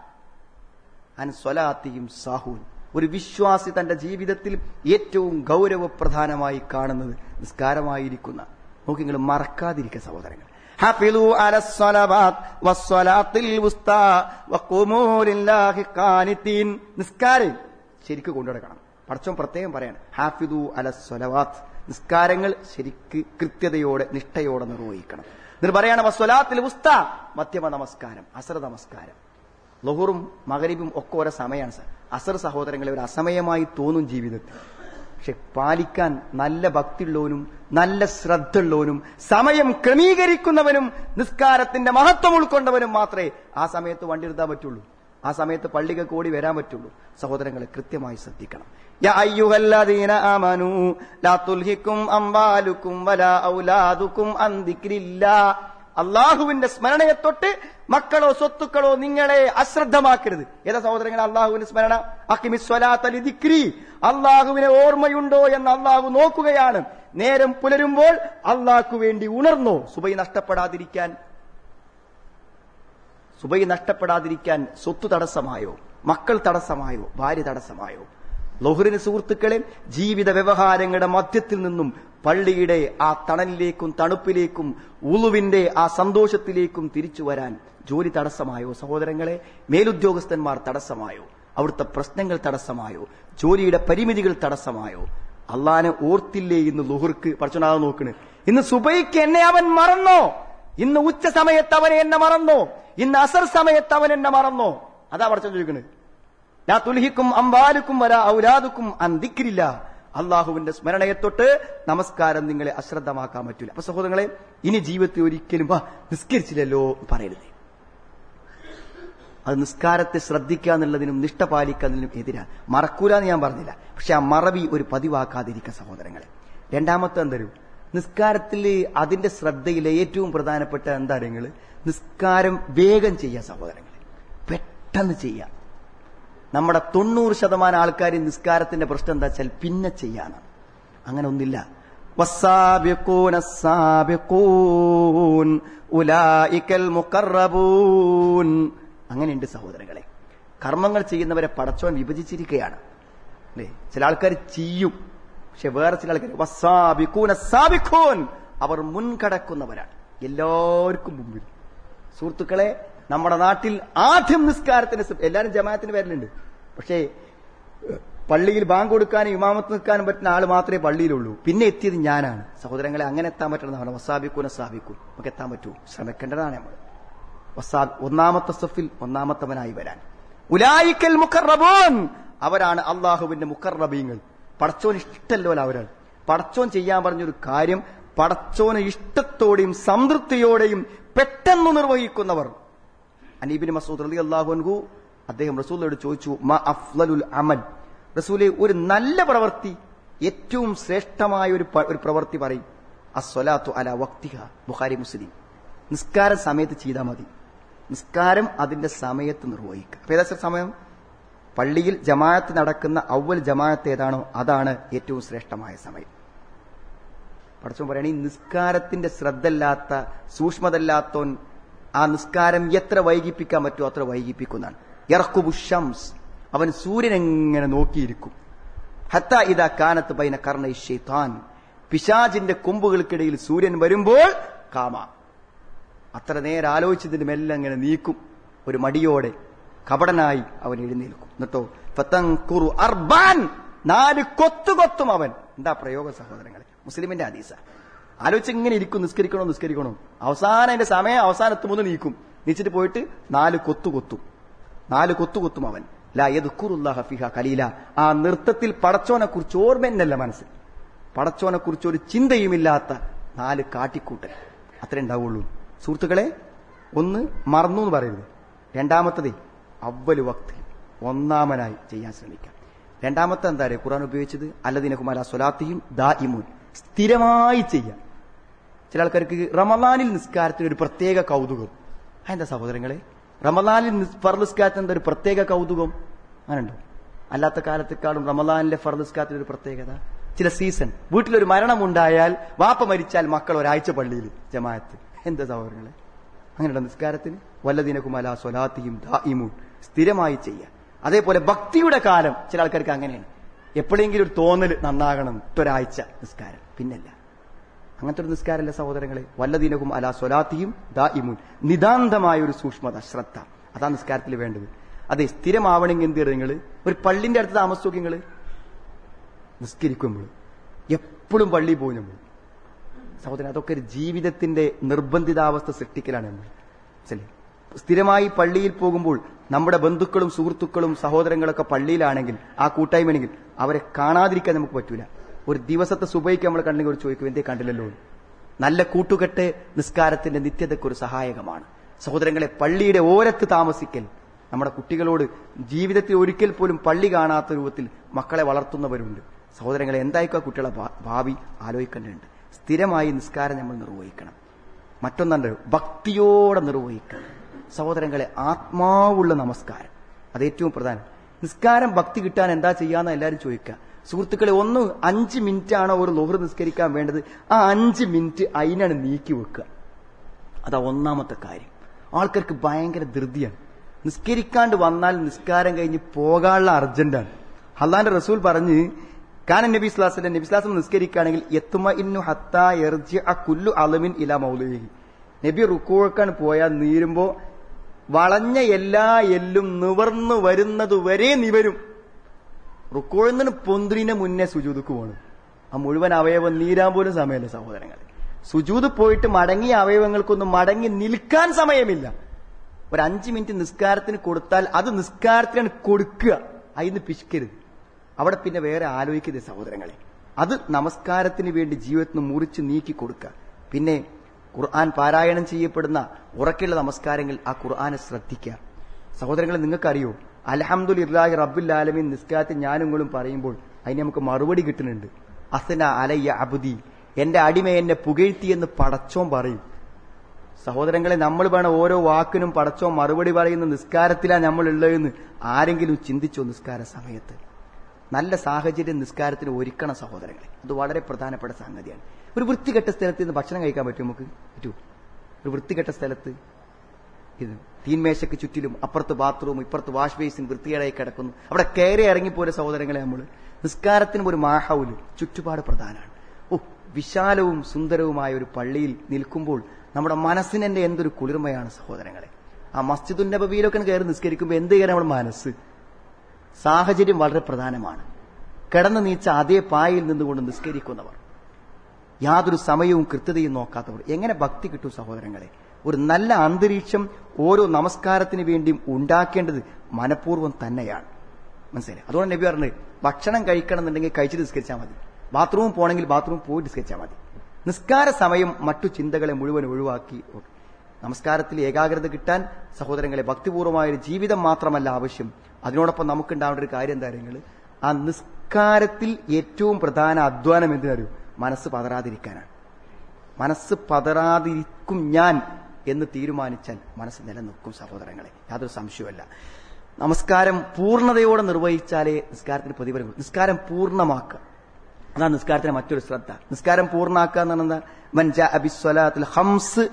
അൻ സ്വലാത്തിയും സാഹൂൻ ഒരു വിശ്വാസി തന്റെ ജീവിതത്തിൽ ഏറ്റവും ഗൗരവപ്രധാനമായി കാണുന്നത് നിസ്കാരമായിരിക്കുന്ന നോക്കി നിങ്ങൾ മറക്കാതിരിക്കുക സഹോദരങ്ങൾ حفظوا على الصلوات والصلاة الوسطى وقوموا لله قانتين നിസ്കാരം ശരിക്ക് കൊണ്ടുനടക്കണം പടച്ചോൻ പ്രത്യേകം പറയാണ് ഹാഫിദു അല സ്വലവാത്ത് നിസ്കാരങ്ങൾ ശരിക്ക് കൃത്യതയോടെ നിഷ്ഠയോടെ നിർവഹിക്കണം എന്നിട്ട് പറയാണ് വസ്വലാത്തിൽ ഉസ്ത മധ്യമ നമസ്കാരം അസർ നമസ്കാരം ലഹുറും മകരീബും ഒക്കെ ഓരോ സമയമാണ് സർ. അസർ സഹോദരങ്ങളെ ഒരു അസമയമായി തോന്നും ജീവിതത്തിൽ. പക്ഷെ പാലിക്കാൻ നല്ല ഭക്തിയുള്ളവനും നല്ല ശ്രദ്ധയുള്ളവനും സമയം ക്രമീകരിക്കുന്നവനും നിസ്കാരത്തിന്റെ മഹത്വം ഉൾക്കൊണ്ടവനും മാത്രമേ ആ സമയത്ത് വണ്ടി എടുത്താൻ പറ്റുള്ളൂ. ആ സമയത്ത് പള്ളിക്ക് കൂടി വരാൻ പറ്റുള്ളൂ. സഹോദരങ്ങളെ കൃത്യമായി ശ്രദ്ധിക്കണം. ആമനൂ ലാ തുൽഹിക്കും അംവാലുക്കും വലാ ഔലാദുക്കും അൻ ദിക്രില്ലാ. അള്ളാഹുവിന്റെ സ്മരണയെ തൊട്ട് മക്കളോ സ്വത്തുക്കളോ നിങ്ങളെ അശ്രദ്ധമാക്കരുത്. ഏതാ സഹോദരങ്ങൾ അള്ളാഹുവിന്റെ സ്മരണ? അക്കിമിസ്വലാത്തലിദിക്രി അള്ളാഹുവിനെ ഓർമ്മയുണ്ടോ എന്ന് അള്ളാഹു നോക്കുകയാണ്. നേരം പുലരുമ്പോൾ അള്ളാഹ്ക്കു വേണ്ടി ഉണർന്നോ. സുബൈ നഷ്ടപ്പെടാതിരിക്കാൻ സുബൈ നഷ്ടപ്പെടാതിരിക്കാൻ സ്വത്ത് തടസ്സമായോ? മക്കൾ തടസ്സമായോ? ഭാര്യ തടസ്സമായോ? ലൊഹറിന് സുഹൃത്തുക്കളെ ജീവിത വ്യവഹാരങ്ങളുടെ മധ്യത്തിൽ നിന്നും പള്ളിയുടെ ആ തണലിലേക്കും തണുപ്പിലേക്കും ഉളുവിന്റെ ആ സന്തോഷത്തിലേക്കും തിരിച്ചു വരാൻ ജോലി തടസ്സമായോ? സഹോദരങ്ങളെ മേലുദ്യോഗസ്ഥന്മാർ തടസ്സമായോ? അവിടുത്തെ പ്രശ്നങ്ങൾ തടസ്സമായോ? ജോലിയുടെ പരിമിതികൾ തടസ്സമായോ? അള്ളാനെ ഓർത്തില്ലേ ഇന്ന് ലുഹുർക്ക്? പഠിച്ചോണ്ടാതെ നോക്കണ്. ഇന്ന് സുബൈക്ക് എന്നെ അവൻ മറന്നോ? ഇന്ന് ഉച്ച സമയത്ത് അവനെ എന്നെ മറന്നോ? ഇന്ന് അസർ സമയത്ത് അവൻ എന്നെ മറന്നോ? അതാ ചോദിക്കണത് ലാ തുൽഹിക്കും അംബാലുക്കും വല ഔലാദുക്കും അന്തിക്കില്ല അള്ളാഹുവിന്റെ സ്മരണയെ തൊട്ട് നമസ്കാരം നിങ്ങളെ അശ്രദ്ധമാക്കാൻ പറ്റൂല. അപ്പൊ സഹോദരങ്ങളെ ഇനി ജീവിതത്തിൽ ഒരിക്കലും "ആ, നിസ്കരിച്ചില്ലല്ലോ പറയരുത്. അത് നിസ്കാരത്തെ ശ്രദ്ധിക്കുക എന്നുള്ളതിനും നിഷ്ഠ പാലിക്കുക എന്നതിനും എതിരാ. മറക്കൂല എന്ന് ഞാൻ പറഞ്ഞില്ല. പക്ഷെ ആ മറവി ഒരു പതിവാക്കാതിരിക്കുക സഹോദരങ്ങളെ. രണ്ടാമത്തെ എന്തരും നിസ്കാരത്തിൽ അതിന്റെ ശ്രദ്ധയിലെ ഏറ്റവും പ്രധാനപ്പെട്ട എന്താ നിങ്ങൾ നിസ്കാരം വേഗം ചെയ്യുക സഹോദരങ്ങളെ. പെട്ടെന്ന് ചെയ്യുക. നമ്മുടെ തൊണ്ണൂറ് ശതമാനം ആൾക്കാർ നിസ്കാരത്തിന്റെ പ്രശ്നം എന്താ വെച്ചാൽ പിന്നെ ചെയ്യാണ് അങ്ങനെ ഒന്നില്ല. അങ്ങനെയുണ്ട് സഹോദരങ്ങളെ. കർമ്മങ്ങൾ ചെയ്യുന്നവരെ പടച്ചോൻ വിഭജിച്ചിരിക്കുകയാണ്. അല്ലേ? ചില ആൾക്കാർ ചെയ്യും. പക്ഷെ വേറെ ചില ആൾക്കാർ വസാബിക്കൂൻ അസാബിക്കൂൻ അവർ മുൻകടക്കുന്നവരാണ്. എല്ലാവർക്കും മുമ്പിൽ. സുഹൃത്തുക്കളെ നമ്മുടെ നാട്ടിൽ ആദ്യം നിസ്കാരത്തിന് എല്ലാവരും ജമാഅത്തിന് വരലുണ്ട്. പക്ഷേ പള്ളിയിൽ ബാങ്ക് കൊടുക്കാനും ഇമാമത്ത് നിൽക്കാനും പറ്റുന്ന ആൾ മാത്രമേ പള്ളിയിലുള്ളൂ. പിന്നെ എത്തിയത് ഞാനാണ്. സഹോദരങ്ങളെ അങ്ങനെ എത്താൻ പറ്റണമെന്നാണ് വസാബിക്കൂനെ സ്ഥാപിക്കൂ നമുക്ക് എത്താൻ പറ്റൂ. ശ്രമിക്കേണ്ടതാണ് നമ്മൾ വസാ ഒന്നാമത്തെ സഫിൽ ഒന്നാമത്തവനായി വരാൻ. ഉലായിക്കൽ മുഖർറബോൻ അവരാണ് അള്ളാഹുവിന്റെ മുഖർറബീങ്ങൾ പടച്ചോൻ ഇഷ്ടല്ലോ അവരാണ്. പടച്ചോൻ ചെയ്യാൻ പറഞ്ഞൊരു കാര്യം പടച്ചോന് ഇഷ്ടത്തോടെയും സംതൃപ്തിയോടെയും പെട്ടെന്ന് നിർവഹിക്കുന്നവർ. അനീബിൻ മസൂദ് അലി അള്ളാഹുൻഹു അദ്ദേഹം റസൂലിനോട് ചോദിച്ചു മ അഫ്ലലുൽ അമൽ. റസൂലെ ഒരു നല്ല പ്രവൃത്തി ഏറ്റവും ശ്രേഷ്ഠമായ ഒരു ഒരു പ്രവൃത്തി പറയും. അസ്വലാത്തു അല വക്തിഹ ബുഖാരി മുസ്ലിം. നിസ്കാര സമയത്ത് ചെയ്താൽ മതി. നിസ്കാരം അതിന്റെ സമയത്ത് നിർവഹിക്കുക. അപ്പൊ ഏതാ സമയം? പള്ളിയിൽ ജമാഅത്ത് നടക്കുന്ന അവൽ ജമാഅത്ത് ഏതാണോ അതാണ് ഏറ്റവും ശ്രേഷ്ഠമായ സമയം. പഠിച്ചു പറയണ നിസ്കാരത്തിന്റെ ശ്രദ്ധല്ലാത്ത സൂക്ഷ്മതല്ലാത്തോൻ ആ നിസ്കാരം എത്ര വൈകിപ്പിക്കാൻ പറ്റുമോ അത്ര വൈകിപ്പിക്കുന്നതാണ്. യർക്കുബു ഷംസ്. അവൻ സൂര്യനെങ്ങനെ നോക്കിയിരിക്കും? ഹത്ത ഇതാ കാനത്ത് പൈന കർണ ഷെയ്ത്താൻ പിശാജിന്റെ കൊമ്പുകൾക്കിടയിൽ സൂര്യൻ വരുമ്പോൾ കാമ. അത്ര നേരം ആലോചിച്ചതിന് മെല്ലെ അങ്ങനെ നീക്കും. ഒരു മടിയോടെ കപടനായി അവൻ എഴുന്നേൽക്കും. എന്നിട്ടോ ഫതൻകുറു അർബാൻ. നാല് കൊത്തു കൊത്തും അവൻ. എന്താ പ്രയോഗ സഹോദരങ്ങളെ? മുസ്ലിമിന്റെ അതീസ ആലോചിച്ച് ഇങ്ങനെ ഇരിക്കും. നിസ്കരിക്കണോ നിസ്കരിക്കണോ? അവസാനം അതിന്റെ സമയം അവസാനത്തുമൊന്ന് നീക്കും. നീച്ചിട്ട് പോയിട്ട് നാല് കൊത്തു കൊത്തും. നാല് കൊത്തു കൊത്തും അവൻ. ലാ യദ്കുറുല്ലാഹ ഫിഹ കലീല ആ നൃത്തത്തിൽ പടച്ചോനെ കുറിച്ച് ഓർമ്മന്നല്ല മനസ്സിൽ. പടച്ചോനെ കുറിച്ച് ഒരു ചിന്തയുമില്ലാത്ത നാല് കാട്ടിക്കൂട്ടൽ. അത്രേ ഉണ്ടാവുള്ളൂ. സുഹൃത്തുക്കളെ ഒന്ന് മറന്നു എന്ന് പറയരുത്. രണ്ടാമത്തത് അവൽ വക്തി ഒന്നാമനായി ചെയ്യാൻ ശ്രമിക്കാം. രണ്ടാമത്തെ എന്താ പറയുക ഖുറാൻ ഉപയോഗിച്ചത് അല്ലദിനകുമാര സ്വലാത്തിയും ദാ ഇമുൻ സ്ഥിരമായി ചെയ്യാം. ചില ആൾക്കാർക്ക് റമദാനിൽ നിസ്കാരത്തിന് ഒരു പ്രത്യേക കൗതുകം. അതെന്താ സഹോദരങ്ങളെ? റമദാനിൽ ഫർദ് ഒരു പ്രത്യേക കൗതുകം? അങ്ങനെയുണ്ടോ? അല്ലാത്ത കാലത്തെക്കാളും റമദാനിലെ ഫർദ് നിസ്കാരത്തിന് ഒരു പ്രത്യേകത. ചില സീസൺ. വീട്ടിലൊരു മരണം ഉണ്ടായാൽ വാപ്പ മരിച്ചാൽ മക്കൾ ഒരാഴ്ച പള്ളിയിൽ ജമാഅത്ത്. എന്താ സഹോദരങ്ങളെ? അങ്ങനെയുള്ള നിസ്കാരത്തിന്? വല്ലദിനകുമല സ്വലാത്തിയും ദായിമുൻ സ്ഥിരമായി ചെയ്യാം അതേപോലെ ഭക്തിയുടെ കാലം ചില ആൾക്കാർക്ക് അങ്ങനെയാണ്. എപ്പോഴെങ്കിലും ഒരു തോന്നൽ നന്നാകണം. ഒരാഴ്ച നിസ്കാരം. പിന്നല്ല. അങ്ങനത്തെ ഒരു നിസ്കാരമല്ല സഹോദരങ്ങളെ? വല്ലദീനകും അല സ്വലാത്തിയും ഇമുൻ നിതാന്തമായ ഒരു സൂക്ഷ്മത ശ്രദ്ധ. അതാ നിസ്കാരത്തിൽ വേണ്ടത്. അതെ സ്ഥിരമാവണമെങ്കിൽ എന്ത് നിങ്ങൾ ഒരു പള്ളിന്റെ അടുത്ത് താമസിച്ചു നിങ്ങൾ നിസ്കരിക്കുമ്പോൾ എപ്പോഴും പള്ളിയിൽ പോകും നമ്മൾ സഹോദരൻ അതൊക്കെ ഒരു ജീവിതത്തിന്റെ നിർബന്ധിതാവസ്ഥ സൃഷ്ടിക്കലാണ് നമ്മൾ ശരി സ്ഥിരമായി പള്ളിയിൽ പോകുമ്പോൾ നമ്മുടെ ബന്ധുക്കളും സുഹൃത്തുക്കളും സഹോദരങ്ങളൊക്കെ പള്ളിയിലാണെങ്കിൽ ആ കൂട്ടായ്മയാണെങ്കിൽ അവരെ കാണാതിരിക്കാൻ നമുക്ക് പറ്റൂല. ഒരു ദിവസത്തെ സുബൈക്ക് നമ്മൾ കണ്ടെങ്കിൽ ഒരു ചോദിക്കും എന്തേ കണ്ടില്ലല്ലോ? നല്ല കൂട്ടുകെട്ട് നിസ്കാരത്തിന്റെ നിത്യതയ്ക്ക് ഒരു സഹായകമാണ്. സഹോദരങ്ങളെ പള്ളിയുടെ ഓരത്ത് താമസിക്കൽ നമ്മുടെ കുട്ടികളോട് ജീവിതത്തിൽ ഒരിക്കൽ പോലും പള്ളി കാണാത്ത രൂപത്തിൽ മക്കളെ വളർത്തുന്നവരുണ്ട്. സഹോദരങ്ങളെ എന്തായിക്കോ കുട്ടികളെ ഭാവി ആലോചിക്കേണ്ടതുണ്ട്. സ്ഥിരമായി നിസ്കാരം നമ്മൾ നിർവഹിക്കണം. മറ്റൊന്നുണ്ട് ഭക്തിയോടെ നിർവഹിക്കണം. സഹോദരങ്ങളെ ആത്മാവുള്ള നമസ്കാരം. അത് ഏറ്റവും പ്രധാനം. നിസ്കാരം ഭക്തി കിട്ടാൻ എന്താ ചെയ്യാന്ന് എല്ലാവരും ചോദിക്കുക. സുഹൃത്തുക്കളെ ഒന്ന് അഞ്ച് മിനിറ്റ് ആണോ ഒരു ലോഹർ നിസ്കരിക്കാൻ വേണ്ടത്? ആ അഞ്ച് മിനിറ്റ് അതിനാണ് നീക്കി വെക്കുക. അതാ ഒന്നാമത്തെ കാര്യം. ആൾക്കാർക്ക് ഭയങ്കര ധൃതിയാണ്. നിസ്കരിക്കാണ്ട് വന്നാൽ നിസ്കാരം കഴിഞ്ഞ് പോകാനുള്ള അർജന്റാണ്. അള്ളാന്റെ റസൂൽ പറഞ്ഞ് കാനൻ നബി ഇസ്ലാസിന്റെ നബി ഇസ്ലാസം നിസ്കരിക്കുകയാണെങ്കിൽ എത്തുമ ഇന്നു ഹത്താ എർജി ആ കുല്ലു അലമിൻ ഇല മൗലി നബി റുക്കോക്കാൻ പോയാൽ നീരുമ്പോ വളഞ്ഞ എല്ലാ എല്ലും നിവർന്നു വരുന്നതുവരെ നിവരും റുക്കോഴുന്നതിന് പൊന്തിരിന് മുന്നേ സുജൂതുക്ക് പോകണം ആ മുഴുവൻ അവയവം നീരാൻ പോലും സമയമല്ല സഹോദരങ്ങൾ സുജൂത് പോയിട്ട് മടങ്ങിയ അവയവങ്ങൾക്കൊന്നും മടങ്ങി നിൽക്കാൻ സമയമില്ല. ഒരു അഞ്ച് മിനിറ്റ് നിസ്കാരത്തിന് കൊടുത്താൽ അത് നിസ്കാരത്തിനാണ് കൊടുക്കുക. അതിന് പിഷ്കരുത് അവിടെ പിന്നെ വേറെ ആലോചിക്കരുത് സഹോദരങ്ങളെ. അത് നമസ്കാരത്തിന് വേണ്ടി ജീവിതത്തിൽ നിന്ന് മുറിച്ച് നീക്കി കൊടുക്കുക. പിന്നെ ഖുർആൻ പാരായണം ചെയ്യപ്പെടുന്ന ഉറക്കെയുള്ള നമസ്കാരങ്ങൾ ആ ഖുർആനെ ശ്രദ്ധിക്കുക. സഹോദരങ്ങളെ നിങ്ങൾക്കറിയോ? അലഹമുല്ലാഹി റബ്ബുൽ ആലമീൻ നിസ്കാരത്തിൽ ഞാനുങ്ങളും നിങ്ങളും പറയുമ്പോൾ അതിന് നമുക്ക് മറുപടി കിട്ടുന്നുണ്ട്. അസന അലയ്യ അബുദി. എന്റെ അടിമ എന്നെ പുകഴ്ത്തി എന്ന് പടച്ചോൻ പറയും. സഹോദരങ്ങളെ നമ്മൾ വേണം ഓരോ വാക്കിനും പടച്ചോൻ മറുപടി പറയുന്ന നിസ്കാരത്തിലാണ് നമ്മൾ ഉള്ളതെന്ന് ആരെങ്കിലും ചിന്തിച്ചോ നിസ്കാര സമയത്ത്? നല്ല സാഹചര്യം നിസ്കാരത്തിന് ഒരുക്കണം സഹോദരങ്ങളെ. അത് വളരെ പ്രധാനപ്പെട്ട സംഗതിയാണ്. ഒരു വൃത്തികെട്ട സ്ഥലത്ത് ഭക്ഷണം കഴിക്കാൻ പറ്റുമോ നമുക്ക്? പറ്റുമോ ഒരു വൃത്തികെട്ട സ്ഥലത്ത് ഇത് തീൻമേശയ്ക്ക് ചുറ്റിലും അപ്പുറത്ത് ബാത്റൂം ഇപ്പുറത്ത് വാഷ് ബേസിൻ വൃത്തികേടായി കിടക്കുന്നു. അവിടെ കയറി ഇറങ്ങിപ്പോയ സഹോദരങ്ങളെ നമ്മൾ നിസ്കാരത്തിനും ഒരു മാഹൗൽ ചുറ്റുപാട് പ്രധാനമാണ്. ഓ വിശാലവും സുന്ദരവുമായ ഒരു പള്ളിയിൽ നിൽക്കുമ്പോൾ നമ്മുടെ മനസ്സിന് എന്റെ എന്തൊരു കുളിർമയാണ് സഹോദരങ്ങളെ. ആ മസ്ജിദുൻ നബവിയിലൊക്കെ കയറി നിസ്കരിക്കുമ്പോൾ എന്ത് കയറി നമ്മുടെ മനസ്സ്? സാഹചര്യം വളരെ പ്രധാനമാണ്. കിടന്നു നീച്ച അതേ പായയിൽ നിന്നുകൊണ്ട് നിസ്കരിക്കുന്നവർ. യാതൊരു സമയവും കൃത്യതയും നോക്കാത്തവർ. എങ്ങനെ ഭക്തി കിട്ടും സഹോദരങ്ങളെ? ഒരു നല്ല അന്തരീക്ഷം ഓരോ നമസ്കാരത്തിന് വേണ്ടിയും ഉണ്ടാക്കേണ്ടത് മനഃപൂർവം തന്നെയാണ്. മനസ്സിലായി അതുകൊണ്ട് നബി പറഞ്ഞത് ഭക്ഷണം കഴിക്കണം എന്നുണ്ടെങ്കിൽ കഴിച്ച് നിസ്കരിച്ചാൽ മതി. ബാത്റൂം പോകണമെങ്കിൽ ബാത്റൂം പോയി നിസ്കരിച്ചാൽ മതി. നിസ്കാര സമയം മറ്റു ചിന്തകളെ മുഴുവൻ ഒഴിവാക്കി നമസ്കാരത്തിൽ ഏകാഗ്രത കിട്ടാൻ സഹോദരങ്ങളെ ഭക്തിപൂർവമായ ഒരു ജീവിതം മാത്രമല്ല ആവശ്യം. അതിനോടൊപ്പം നമുക്കുണ്ടാവേണ്ട ഒരു കാര്യം എന്താ നിങ്ങൾ ആ നിസ്കാരത്തിൽ ഏറ്റവും പ്രധാന അധ്വാനം എന്തിനറിയൂ മനസ്സ് പതറാതിരിക്കാനാണ്. മനസ്സ് പതറാതിരിക്കും ഞാൻ എന്ന് തീരുമാനിച്ചാൽ മനസ്സ് നിലനിൽക്കും സഹോദരങ്ങളെ. യാതൊരു സംശയമല്ല നമസ്കാരം പൂർണതയോടെ നിർവഹിച്ചാലേ നിസ്കാരത്തിന് പ്രതിഫലം നിസ്കാരം പൂർണമാക്കുക. അതാണ് നിസ്കാരത്തിന് മറ്റൊരു ശ്രദ്ധ. നിസ്കാരം പൂർണാക്കുക എന്ന് അബിസ്വലാത്തുൽ ഹംസ്.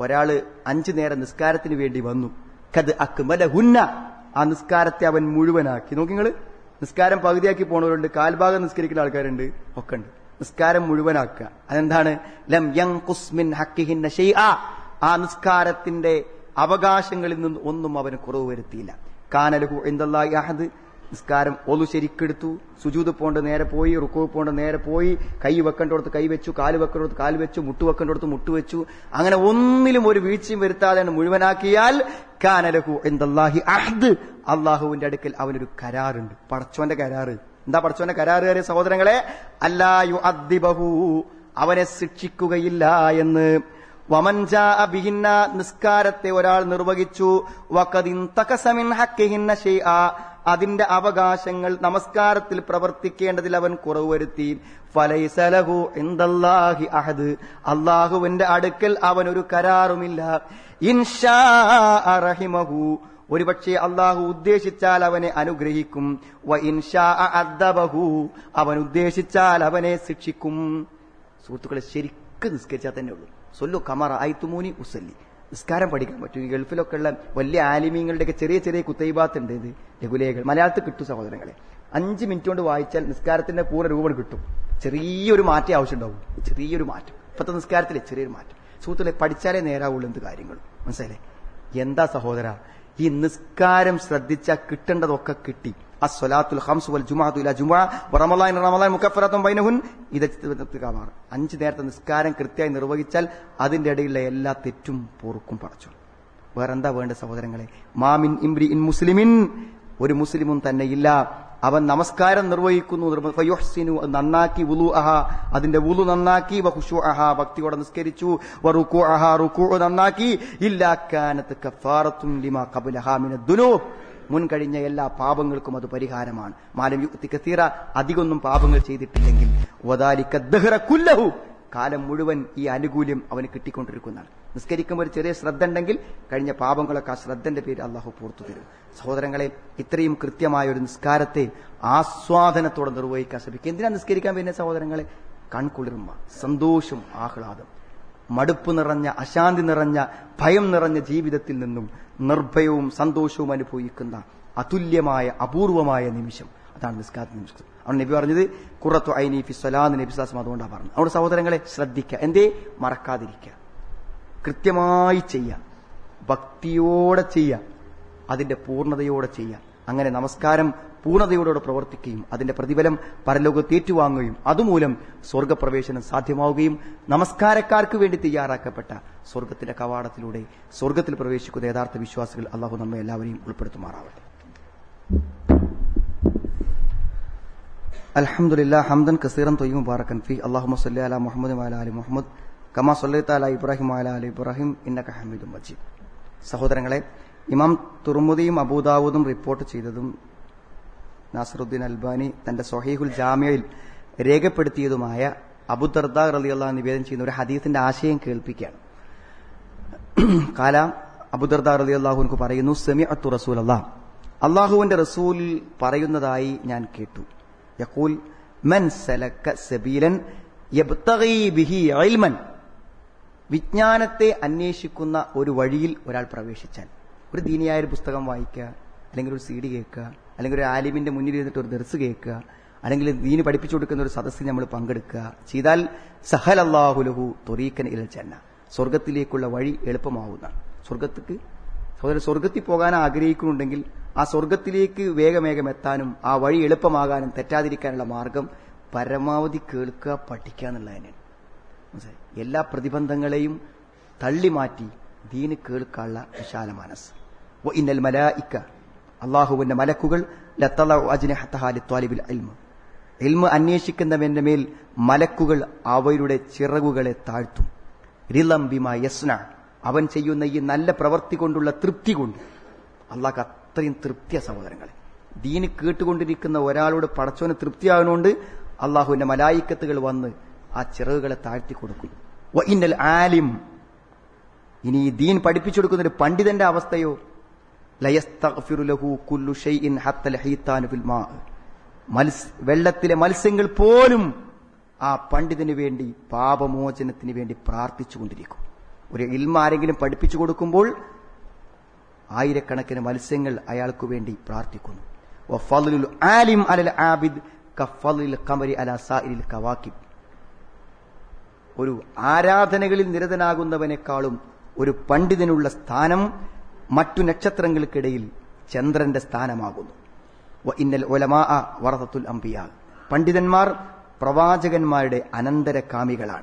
ഒരാൾ അഞ്ചു നേരം നിസ്കാരത്തിന് വേണ്ടി വന്നു. കത് അക്മല ഹുന്ന ആ നിസ്കാരത്തെ അവൻ മുഴുവനാക്കി. നോക്കി നിങ്ങൾ നിസ്കാരം പകുതിയാക്കി പോണവരുണ്ട്. കാൽഭാഗം നിസ്കരിക്കുന്ന ആൾക്കാരുണ്ട്. ഒക്കെ ഉണ്ട് നിസ്കാരം മുഴുവനാക്കുക. അതെന്താണ്? ലം യങ് കുസ്മിൻ ഹക്കിഹിൻ ആ നിസ്കാരത്തിന്റെ അവകാശങ്ങളിൽ നിന്ന് ഒന്നും അവന് കുറവ് വരുത്തിയില്ല. കാനലഹു എന്തല്ലാഹദ് നിസ്കാരം ഒലു ശരിക്കെടുത്തു. സുജൂത് പോണ്ട് നേരെ പോയി റുക്കു പോണ്ട് നേരെ പോയി. കൈ വെക്കേണ്ടടുത്ത് കൈ വെച്ചു കാൽ വെക്കേണ്ടടുത്ത് കാൽ വെച്ചു മുട്ട് വെക്കേണ്ടടുത്ത് മുട്ട് വെച്ചു. അങ്ങനെ ഒന്നിലും ഒരു വീഴ്ചയും വരുത്താതെ മുഴുവനാക്കിയാൽ കാനലഹു എന്തല്ലാഹി അഹദ്. അള്ളാഹുവിന്റെ അടുക്കൽ അവനൊരു കരാറുണ്ട്. പടച്ചോന്റെ കരാറ്. എന്താ പടച്ചോന്റെ കരാറ് കയറിയ സഹോദരങ്ങളെ? അല്ലായു അദ്ദിബഹു അവനെ ശിക്ഷിക്കുകയില്ല എന്ന്. വമൻജാ അഭിഹിന്ന നിസ്കാരത്തെ ഒരാൾ നിർവഹിച്ചു. വക്കതിൻ തകസമിൻ ഹക്കിഹിന്ന ഷൈആ അതിന്റെ അവകാശങ്ങൾ നമസ്കാരത്തിൽ പ്രവർത്തിക്കേണ്ടതിൽ അവൻ കുറവ് വരുത്തി. ഫലൈസലഹു എന്തല്ലാഹി അഹദ് അള്ളാഹുവിന്റെ അടുക്കൽ അവൻ ഒരു കരാറുമില്ല. ഇൻഷാ ഒരുപക്ഷെ അള്ളാഹു ഉദ്ദേശിച്ചാൽ അവനെ അനുഗ്രഹിക്കും. വ ഇൻഷാ അദ്ദബഹു അവൻ ഉദ്ദേശിച്ചാൽ അവനെ ശിക്ഷിക്കും. സുഹൃത്തുക്കളെ ശരിക്കും നിസ്കരിച്ചാൽ തന്നെ ഉള്ളൂ. സൊല്ലു കമറ ഐത്തുമൂനി ഉസല്ലി. നിസ്കാരം പഠിക്കാൻ പറ്റും. ഈ ഗൾഫിലൊക്കെ ഉള്ള വലിയ ആലിമീങ്ങളുടെയൊക്കെ ചെറിയ ചെറിയ കുത്തൈബാത്ത് ഉണ്ട് ഇത് ലഘുലേഖകൾ മലയാളത്തിൽ കിട്ടും സഹോദരങ്ങളെ. അഞ്ച് മിനിറ്റ് കൊണ്ട് വായിച്ചാൽ നിസ്കാരത്തിന്റെ പൂർണ രൂപം കിട്ടും. ചെറിയൊരു മാറ്റം ആവശ്യമുണ്ടാവും. ചെറിയൊരു മാറ്റം. ഇപ്പത്തെ നിസ്കാരത്തിലെ ചെറിയൊരു മാറ്റം. സുഹൃത്തുക്കളെ പഠിച്ചാലേ നേരാവുള്ളൂ എന്ത് കാര്യങ്ങളും. മനസ്സിലായില്ലേ? എന്താ സഹോദര? ഈ നിസ്കാരം ശ്രദ്ധിച്ചാൽ കിട്ടേണ്ടതൊക്കെ കിട്ടി. അസ്വലാത്തുൽ ഹംസ് വൽ ജുമാഅത്തു ഇലാ ജുമുഅ വ റമളാൻ റമളാൻ മുകഫറത്തും ബൈനഹുൻ ഇത് അഞ്ച് നേരത്തെ നിസ്കാരം കൃത്യമായി നിർവഹിച്ചാൽ അതിന്റെ ഇടയിലുള്ള എല്ലാ തെറ്റും പൊറുക്കും പടച്ചു വേറെന്താ വേണ്ട സഹോദരങ്ങളെ? മാമിൻ ഇംരി ഇൻ മുസ്ലിമിൻ ഒരു മുസ്ലിമും തന്നെ ഇല്ല അവൻ നമസ്കാരം നിർവഹിക്കുന്നു നന്നാക്കി ഉലു അഹ അതിന്റെ ഉലു നന്നാക്കി വഹുഷു അഹ ഭക്തിയോടെ നിസ്കരിച്ചു വറുക്കു അഹ റുക്കു നന്നാക്കി ഇല്ലാക്കാനത്ത് കഫാറത്തും ലിമ കബുലഹാമിന് മിന ദുനൂബ്. മുൻ കഴിഞ്ഞ എല്ലാ പാപങ്ങൾക്കും അത് പരിഹാരമാണ്. മാലം യുക്തി കത്തീറ പാപങ്ങൾ ചെയ്തിട്ടില്ലെങ്കിൽ. വദാലിക ദഹ്റ കുല്ലഹു. കാലം മുഴുവൻ ഈ അനുകൂല്യം അവന് കിട്ടിക്കൊണ്ടിരിക്കുന്നതാണ്. നിസ്കരിക്കുമ്പോൾ ഒരു ചെറിയ ശ്രദ്ധ ഉണ്ടെങ്കിൽ കഴിഞ്ഞ പാപങ്ങളൊക്കെ ആ ശ്രദ്ധന്റെ പേര് അള്ളാഹു പൂർത്തു തരും. സഹോദരങ്ങളെ ഇത്രയും കൃത്യമായ ഒരു നിസ്കാരത്തെ ആസ്വാദനത്തോടെ നിർവഹിക്കാൻ ശ്രമിക്കുക. എന്തിനാ നിസ്കരിക്കാൻ പിന്നെ സഹോദരങ്ങളെ? കൺകുളിർമ സന്തോഷം ആഹ്ലാദം. മടുപ്പ് നിറഞ്ഞ അശാന്തി നിറഞ്ഞ ഭയം നിറഞ്ഞ ജീവിതത്തിൽ നിന്നും നിർഭയവും സന്തോഷവും അനുഭവിക്കുന്ന അതുല്യമായ അപൂർവമായ നിമിഷം. അതാണ് നിസ്കാര നിമിഷം. അവിടെ നബി പറഞ്ഞത് കുറത്തു ഐനി ഫി നബിസ്ലാസം അതുകൊണ്ടാണ് പറഞ്ഞത്. അവിടെ സഹോദരങ്ങളെ ശ്രദ്ധിക്കുക എന്തേ? മറക്കാതിരിക്കുക കൃത്യമായി ചെയ്യുക. ഭക്തിയോടെ ചെയ്യുക. അതിന്റെ പൂർണതയോടെ ചെയ്യുക. അങ്ങനെ നമസ്കാരം പൂർണതയോടെ പ്രവർത്തിക്കുകയും അതിന്റെ പ്രതിഫലം പരലോകത്ത് ഏറ്റുവാങ്ങുകയും അതുമൂലം സ്വർഗപ്രവേശനം സാധ്യമാവുകയും നമസ്കാരക്കാർക്ക് വേണ്ടി തയ്യാറാക്കപ്പെട്ട സ്വർഗത്തിന്റെ കവാടത്തിലൂടെ സ്വർഗത്തിൽ പ്രവേശിക്കുന്ന യഥാർത്ഥ വിശ്വാസികൾ അള്ളാഹു നമ്മെ എല്ലാവരെയും ഉൾപ്പെടുത്തുമാറാവട്ടെ. അലഹമുല്ല ഹംദൻ കസീറൻ തൊയ്യും മുബാറക്കൻ. ഫി അള്ളാഹു സല്ലി അല മുഹമ്മദ് അല അലി മുഹമ്മദ്. കമാ സല്ലൈത്ത അല ഇബ്രാഹിം അല അലി ഇബ്രാഹിം. ഇന്നക ഹമീദും മജീദ്. സഹോദരങ്ങളെ ഇമാം തുർമുദിയും അബൂദാവൂദും റിപ്പോർട്ട് ചെയ്തതും നാസറുദ്ദീൻ അൽബാനി തന്റെ സൊഹീഹുൽ ജാമ്യയിൽ രേഖപ്പെടുത്തിയതുമായ അബുദർദ റലിയുള്ള നിവേദനം ചെയ്യുന്ന ഒരു ഹദീസിന്റെ ആശയം കേൾപ്പിക്കുകയാണ്. കാലാം അബുദർദ റലി അള്ളാഹുനക്ക് പറയുന്നു സെമി അത്തു റസൂൽ അള്ളാഹ് അള്ളാഹുവിന്റെ റസൂൽ പറയുന്നതായി ഞാൻ കേട്ടു. യഖൂൽ മൻ സബീലൻ ബിഹി ഇൽമൻ. വിജ്ഞാനത്തെ അന്വേഷിക്കുന്ന ഒരു വഴിയിൽ ഒരാൾ പ്രവേശിച്ചാൽ ഒരു ദീനിയായ ഒരു പുസ്തകം വായിക്കുക അല്ലെങ്കിൽ ഒരു സി ഡി കേൾക്കുക അല്ലെങ്കിൽ ഒരു ആലിമിന്റെ മുന്നിൽ ഇരുന്നിട്ട് ഒരു ദർസ് കേൾക്കുക. അല്ലെങ്കിൽ ദീന് പഠിപ്പിച്ചു കൊടുക്കുന്ന ഒരു സദസ്സിൽ നമ്മൾ പങ്കെടുക്കുക. ചെയ്താൽ സഹൽ അള്ളാഹുലഹു തൊറീക്കൻ ഇൽ ചെന്ന സ്വർഗത്തിലേക്കുള്ള വഴി എളുപ്പമാവുന്നതാണ് സ്വർഗത്തിക്ക് സഹോദരൻ സ്വർഗത്തിൽ പോകാൻ ആഗ്രഹിക്കുന്നുണ്ടെങ്കിൽ ആ സ്വർഗത്തിലേക്ക് വേഗം വേഗം എത്താനും ആ വഴി എളുപ്പമാകാനും തെറ്റാതിരിക്കാനുള്ള മാർഗം പരമാവധി കേൾക്കുക പഠിക്കുക മനസ്സിലായി? എല്ലാ പ്രതിബന്ധങ്ങളെയും തള്ളി മാറ്റി ദീന് കേൾക്കാനുള്ള വിശാല മനസ്സ്. ഇന്നൽ മലായിക്ക അള്ളാഹുവിന്റെ മലക്കുകൾ അന്വേഷിക്കുന്നവന്റെ മേൽ മലക്കുകൾ അവരുടെ ചിറകുകളെ താഴ്ത്തും. റിലം ബിമാ യസ്ന. അവൻ ചെയ്യുന്ന ഈ നല്ല പ്രവൃത്തി കൊണ്ടുള്ള തൃപ്തി കൊണ്ട്. അള്ളാഹ് അത്രയും തൃപ്തിയ സഹോദരങ്ങളെ. ദീന് കേട്ടുകൊണ്ടിരിക്കുന്ന ഒരാളോട് പടച്ചോന് തൃപ്തിയാകുന്നുണ്ട് അള്ളാഹുവിന്റെ മലായിക്കത്തുകൾ വന്ന് ആ ചിറകുകളെ താഴ്ത്തി കൊടുക്കും. ആലിം. ഇനി ഈ ദീൻ പഠിപ്പിച്ചു കൊടുക്കുന്ന ഒരു പണ്ഡിതന്റെ അവസ്ഥയോ? വെള്ളത്തിലെ മത്സ്യങ്ങൾ പോലും ആ പണ്ഡിതന് വേണ്ടി പാപമോചനത്തിന് വേണ്ടി പ്രാർത്ഥിച്ചുകൊണ്ടിരിക്കും ഒരു ഇൽമ ആരെങ്കിലും പഠിപ്പിച്ചു കൊടുക്കുമ്പോൾ ആയിരക്കണക്കിന് മത്സ്യങ്ങൾ അയാൾക്ക് വേണ്ടി പ്രാർത്ഥിക്കുന്നു. ആലിം അലൽ ആബിദ് കമരി അലാ സായിരിൽ കവാക്കിബ് ഒരു ആരാധനകളിൽ നിരതനാകുന്നവനേക്കാളും ഒരു പണ്ഡിതനുള്ള സ്ഥാനം മറ്റു നക്ഷത്രങ്ങൾക്കിടയിൽ ചന്ദ്രന്റെ സ്ഥാനമാകുന്നു. ഇന്നൽ ഒലമാ വറസത്തുൽ അംബിയ. പണ്ഡിതന്മാർ പ്രവാചകന്മാരുടെ അനന്തരകാമികളാണ്.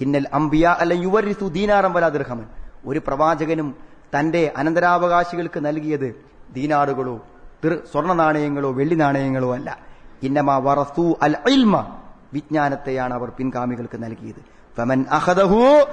ഇന്നൽ അംബിയ അല്ല യുവരിസു ദീനാറം വലാ ദീർഹമൻ. ഒരു പ്രവാചകനും തന്റെ അനന്തരാവകാശികൾക്ക് നൽകിയത് ദീനാറുകളോ സ്വർണ നാണയങ്ങളോ വെള്ളി നാണയങ്ങളോ അല്ല. ഇന്നമാ വറസു അൽ ഇൽമ. വിജ്ഞാനത്തെയാണ് അവർ പിൻഗാമികൾക്ക് നൽകിയത്. ഫമൻ അഹദഹു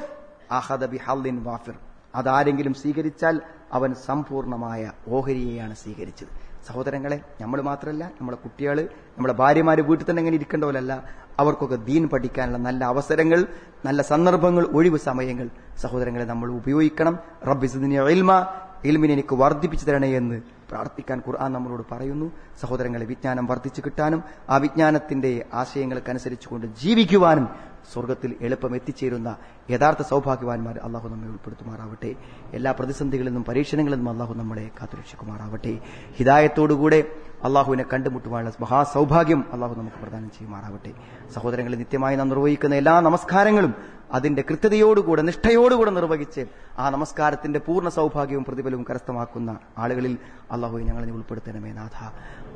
അഹദ ബിഹല്ലിൻ വാഫിർ. അതാരെങ്കിലും സ്വീകരിച്ചാൽ അവൻ സമ്പൂർണമായ ഓഹരിയെയാണ് സ്വീകരിച്ചത്. സഹോദരങ്ങളെ നമ്മൾ മാത്രമല്ല നമ്മളെ കുട്ടികൾ നമ്മളെ ഭാര്യമാര് വീട്ടിൽ തന്നെ ഇങ്ങനെ ഇരിക്കേണ്ടവരല്ല. അവർക്കൊക്കെ ദീൻ പഠിക്കാനുള്ള നല്ല അവസരങ്ങൾ നല്ല സന്ദർഭങ്ങൾ ഒഴിവ് സമയങ്ങൾ സഹോദരങ്ങളെ നമ്മൾ ഉപയോഗിക്കണം. റബ്ബിസുദിനെ ഇൽമ ഇൽമിനെ എനിക്ക് വർദ്ധിപ്പിച്ചു തരണേ എന്ന് പ്രാർത്ഥിക്കാൻ ഖുർആൻ നമ്മളോട് പറയുന്നു. സഹോദരങ്ങളെ വിജ്ഞാനം വർദ്ധിച്ചു കിട്ടാനും ആ വിജ്ഞാനത്തിന്റെ ആശയങ്ങൾക്കനുസരിച്ചുകൊണ്ട് ജീവിക്കുവാനും സ്വർഗത്തിൽ എളുപ്പം എത്തിച്ചേരുന്ന യഥാർത്ഥ സൗഭാഗ്യവാന്മാർ അള്ളാഹു നമ്മെ ഉൾപ്പെടുത്തുമാറാവട്ടെ. എല്ലാ പ്രതിസന്ധികളിൽ നിന്നും പരീക്ഷണങ്ങളിൽ നിന്നും അള്ളാഹു നമ്മളെ കാത്തുരക്ഷിക്കുമാറാവട്ടെ. ഹിദായത്തോടുകൂടെ അള്ളാഹുവിനെ കണ്ടുമുട്ടുവാനുള്ള മഹാസൗഭാഗ്യം അള്ളാഹു നമുക്ക് പ്രദാനം ചെയ്യുമാറാവട്ടെ. സഹോദരങ്ങളെ നിത്യമായി നാം നിർവഹിക്കുന്ന എല്ലാ നമസ്കാരങ്ങളും അതിന്റെ കൃത്യതയോടുകൂടെ നിഷ്ഠയോടുകൂടെ നിർവഹിച്ച് ആ നമസ്കാരത്തിന്റെ പൂർണ സൗഭാഗ്യവും പ്രതിഫലവും കരസ്ഥമാക്കുന്ന ആളുകളിൽ അള്ളാഹു ഞങ്ങളെ ഉൾപ്പെടുത്തണമേ നാഥ.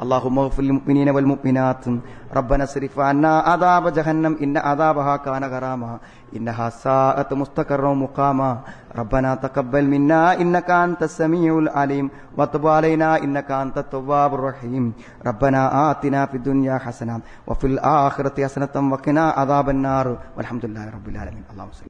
അള്ളാഹു റബ്ബന സ്രിഫ് അന്നാ അദാബ ജഹന്നം ഇന്ന അദാബഹാ കാന ഗറാമ. إنها ساءت مستقرا ومقاما ربنا تقبل منا إنك أنت السميع العليم. وتب علينا إنك أنت التواب الرحيم. ربنا آتنا في الدنيا حسنة وفي الآخرة حسنة وقنا عذاب النار. والحمد لله رب العالمين. اللهم صل